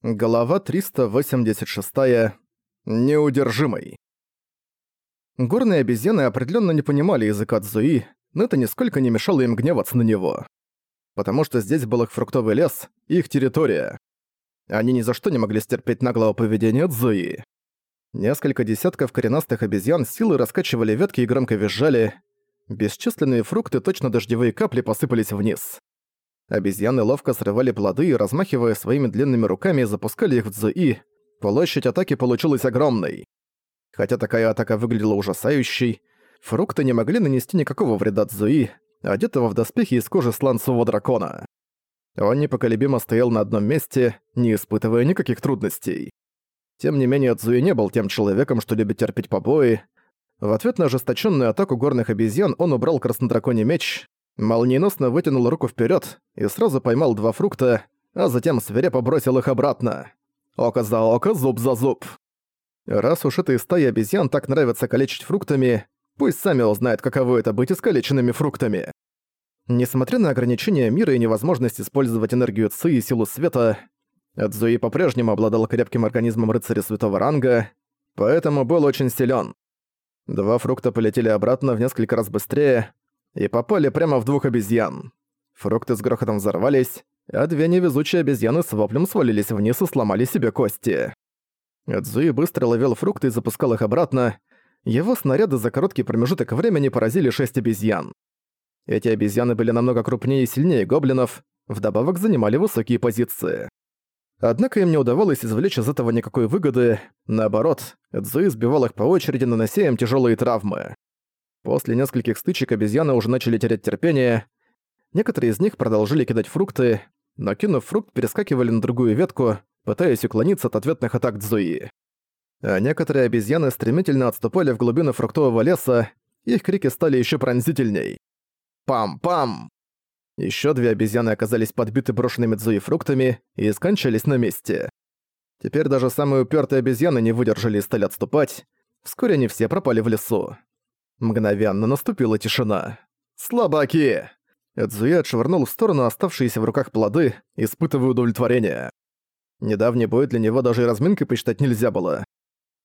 Глава 386. Неудержимый. Горные обезьяны определенно не понимали языка Цзуи, но это нисколько не мешало им гневаться на него. Потому что здесь был их фруктовый лес, их территория. Они ни за что не могли стерпеть наглого поведения Цзуи. Несколько десятков коренастых обезьян силой раскачивали ветки и громко визжали. Бесчисленные фрукты, точно дождевые капли, посыпались вниз. Обезьяны ловко срывали плоды и, размахивая своими длинными руками, запускали их в Цзуи. Площадь атаки получилась огромной. Хотя такая атака выглядела ужасающей, фрукты не могли нанести никакого вреда Цзуи, одетого в доспехи из кожи сланцевого дракона. Он непоколебимо стоял на одном месте, не испытывая никаких трудностей. Тем не менее, Цзуи не был тем человеком, что любит терпеть побои. В ответ на ожесточенную атаку горных обезьян он убрал краснодраконий меч, молниеносно вытянул руку вперед и сразу поймал два фрукта, а затем свирепо бросил их обратно. Око за око, зуб за зуб. Раз уж этой стаи обезьян так нравится калечить фруктами, пусть сами узнают, каково это быть искалеченными фруктами. Несмотря на ограничения мира и невозможность использовать энергию Ци и силу света, Цзуи по-прежнему обладал крепким организмом рыцаря святого ранга, поэтому был очень силен. Два фрукта полетели обратно в несколько раз быстрее, и попали прямо в двух обезьян. Фрукты с грохотом взорвались, а две невезучие обезьяны с воплем свалились вниз и сломали себе кости. Эдзуи быстро ловил фрукты и запускал их обратно. Его снаряды за короткий промежуток времени поразили шесть обезьян. Эти обезьяны были намного крупнее и сильнее гоблинов, вдобавок занимали высокие позиции. Однако им не удавалось извлечь из этого никакой выгоды, наоборот, Эдзуи сбивал их по очереди, нанося им тяжелые травмы. После нескольких стычек обезьяны уже начали терять терпение. Некоторые из них продолжили кидать фрукты, но кинув фрукт, перескакивали на другую ветку, пытаясь уклониться от ответных атак Дзуи. А некоторые обезьяны стремительно отступали в глубины фруктового леса, их крики стали еще пронзительней. Пам-пам! Еще две обезьяны оказались подбиты брошенными Дзуи фруктами и скончались на месте. Теперь даже самые упертые обезьяны не выдержали и стали отступать. Вскоре они все пропали в лесу. Мгновенно наступила тишина. «Слабаки!» Эдзуи отшвырнул в сторону оставшиеся в руках плоды, испытывая удовлетворение. Недавний бой для него даже и разминкой посчитать нельзя было.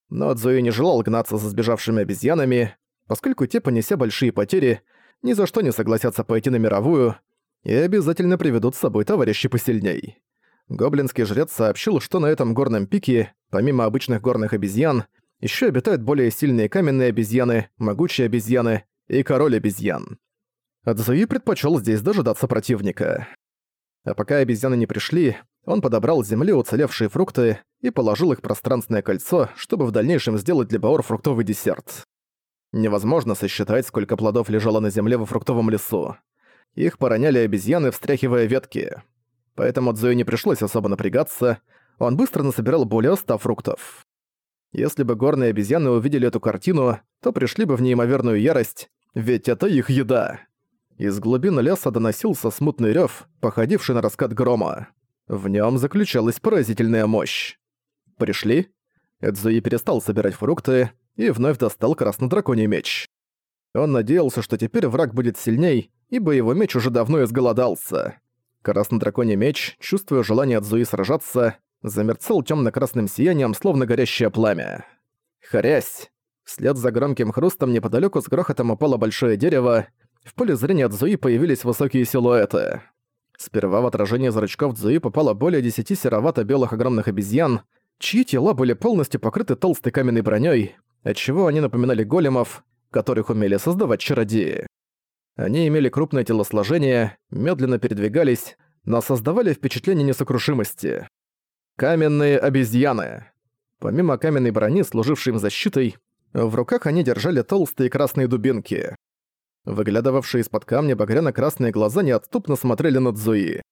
Но Эдзуи не желал гнаться за сбежавшими обезьянами, поскольку те, понеся большие потери, ни за что не согласятся пойти на мировую и обязательно приведут с собой товарищей посильней. Гоблинский жрец сообщил, что на этом горном пике, помимо обычных горных обезьян, еще обитают более сильные каменные обезьяны, могучие обезьяны и король обезьян. Адзуи предпочел здесь дожидаться противника. А пока обезьяны не пришли, он подобрал с земли уцелевшие фрукты и положил их в пространственное кольцо, чтобы в дальнейшем сделать для Баор фруктовый десерт. Невозможно сосчитать, сколько плодов лежало на земле во фруктовом лесу. Их пороняли обезьяны, встряхивая ветки. Поэтому Цзуи не пришлось особо напрягаться, он быстро насобирал более ста фруктов. Если бы горные обезьяны увидели эту картину, то пришли бы в неимоверную ярость, ведь это их еда. Из глубин леса доносился смутный рёв, походивший на раскат грома. В нём заключалась поразительная мощь. Пришли? Эдзуи перестал собирать фрукты и вновь достал краснодраконий меч. Он надеялся, что теперь враг будет сильней, ибо его меч уже давно изголодался. Краснодраконий меч, чувствуя желание Эдзуи сражаться, замерцал темно-красным сиянием, словно горящее пламя. Хрясь! Вслед за громким хрустом неподалеку с грохотом упало большое дерево. В поле зрения Цзуи появились высокие силуэты. Сперва в отражение зрачков Цзуи попало более десяти серовато-белых огромных обезьян, чьи тела были полностью покрыты толстой каменной броней, отчего они напоминали големов, которых умели создавать чародеи. Они имели крупное телосложение, медленно передвигались, но создавали впечатление несокрушимости. Каменные обезьяны. Помимо каменной брони, служившей им защитой, в руках они держали толстые красные дубинки. Выглядывавшие из-под камня багряно-красные глаза неотступно смотрели на Цзуи.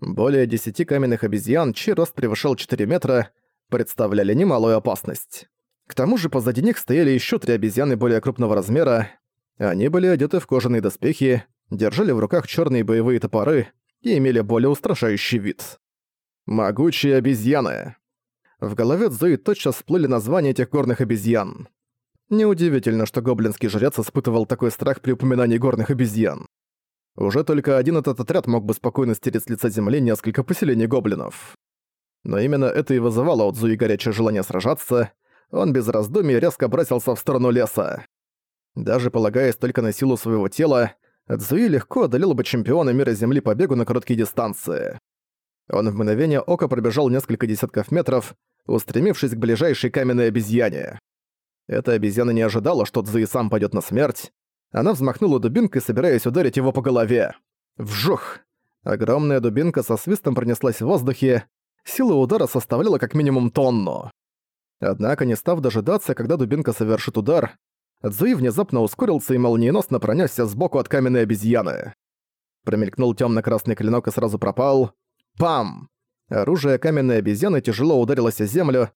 Более десяти каменных обезьян, чей рост превышал 4 метра, представляли немалую опасность. К тому же позади них стояли еще три обезьяны более крупного размера. Они были одеты в кожаные доспехи, держали в руках черные боевые топоры и имели более устрашающий вид. Могучие обезьяны. В голове Зои тотчас всплыли названия этих горных обезьян. Неудивительно, что гоблинский жрец испытывал такой страх при упоминании горных обезьян. Уже только один этот отряд мог бы спокойно стереть с лица земли несколько поселений гоблинов. Но именно это и вызывало у Цзуи горячее желание сражаться. Он без раздумий резко бросился в сторону леса. Даже полагаясь только на силу своего тела, Цзуи легко одолел бы чемпиона мира Земли по бегу на короткие дистанции. Он в мгновение ока пробежал несколько десятков метров, устремившись к ближайшей каменной обезьяне. Эта обезьяна не ожидала, что Цзуи сам пойдет на смерть. Она взмахнула дубинкой, собираясь ударить его по голове. Вжух! Огромная дубинка со свистом пронеслась в воздухе. Сила удара составляла как минимум тонну. Однако, не став дожидаться, когда дубинка совершит удар, Цзуи внезапно ускорился и молниеносно пронесся сбоку от каменной обезьяны. Промелькнул темно-красный клинок и сразу пропал. Пам! Оружие каменной обезьяны тяжело ударилось о землю,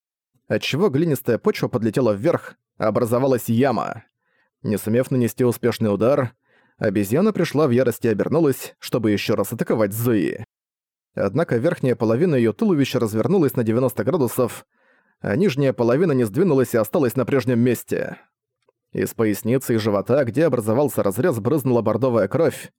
отчего глинистая почва подлетела вверх, а образовалась яма. Не сумев нанести успешный удар, обезьяна пришла в ярость и обернулась, чтобы еще раз атаковать Зуи. Однако верхняя половина ее туловища развернулась на 90 градусов, а нижняя половина не сдвинулась и осталась на прежнем месте. Из поясницы и живота, где образовался разрез, брызнула бордовая кровь.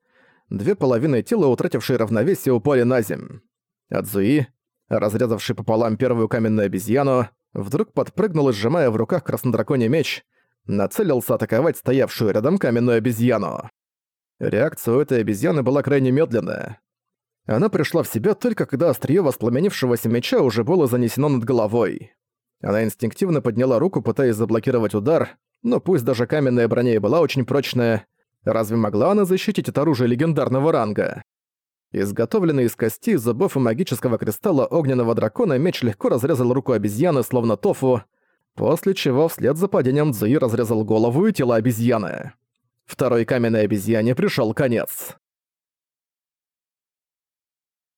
Две половины тела, утратившие равновесие, упали на земь. Адзуи, разрезавший пополам первую каменную обезьяну, вдруг подпрыгнул и, сжимая в руках краснодраконий меч, нацелился атаковать стоявшую рядом каменную обезьяну. Реакция у этой обезьяны была крайне медленная. Она пришла в себя только когда острие воспламенившегося меча уже было занесено над головой. Она инстинктивно подняла руку, пытаясь заблокировать удар, но пусть даже каменная броня и была очень прочная, разве могла она защитить от оружия легендарного ранга? Изготовленный из кости, зубов и магического кристалла огненного дракона меч легко разрезал руку обезьяны, словно тофу, после чего вслед за падением Цзуи разрезал голову и тело обезьяны. Второй каменной обезьяне пришел конец.